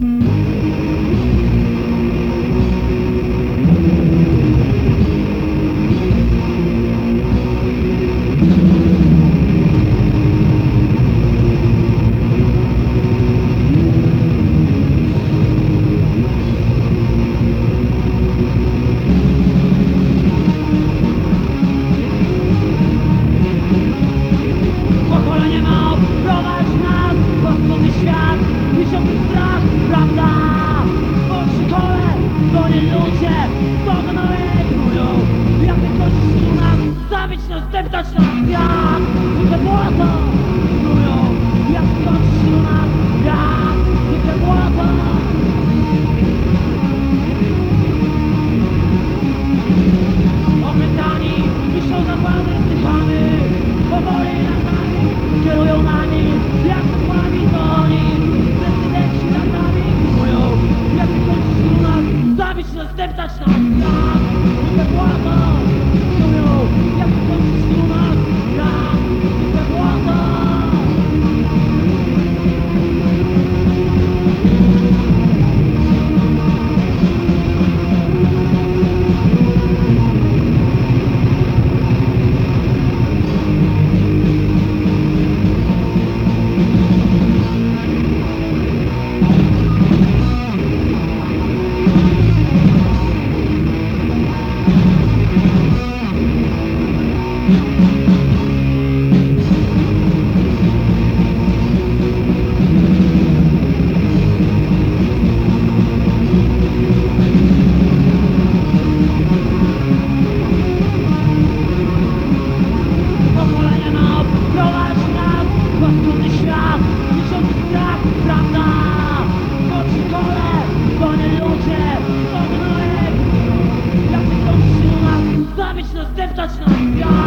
Mm. Nas, zdeptać nas Jak zwykle błoto Krują Jak wykończyć nas, jak zwykle błoto Opętani, myślą zapłany, zdychamy Powoli nad nami, kierują nami Jak słabi to oni Prezydenci nad nami mówią Jak wykończyć nas, zabić nas, zdeptać nas Jak zwykle błoto zabić nas, zdeptać nas! Ja!